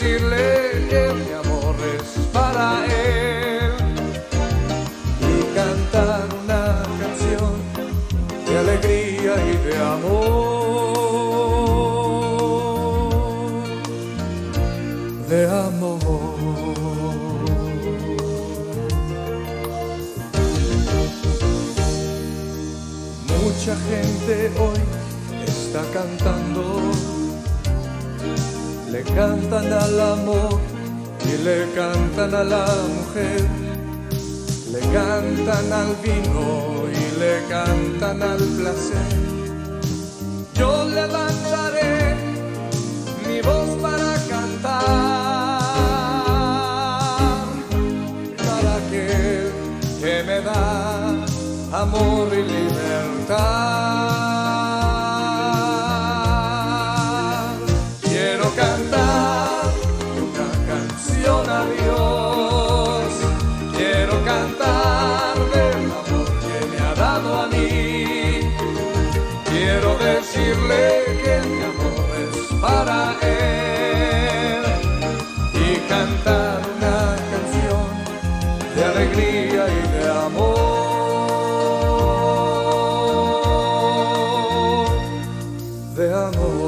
decirle que mi amor es para él. Y cantar una canción de alegría y de amor, de amor. Mucha gente hoy está cantando. Le cantan al amor y le cantan a la mujer. Le cantan al vino y le cantan al placer. Yo levantaré mi voz para cantar para que me da amor y libertad. A mí. Quiero decirle que mi amor es para él y cantar una canción de alegría y de amor, de amor.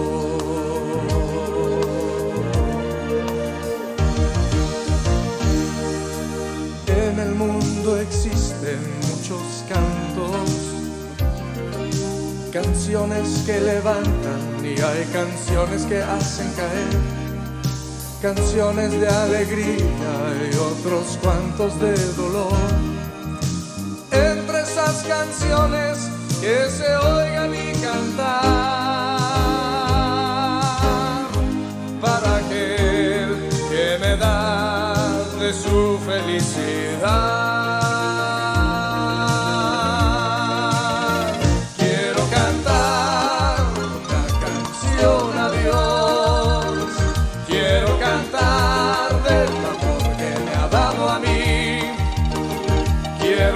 En el mundo existen muchos cantos canciones que levantan y hay canciones que hacen caer, canciones de alegría y otros cuantos de dolor. Entre esas canciones que se oigan y cantar para aquel que me da de su felicidad.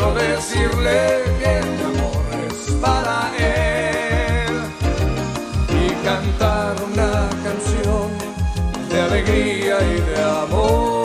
quiero decirle que mi amor es para él y cantar una canción de alegría y de amor.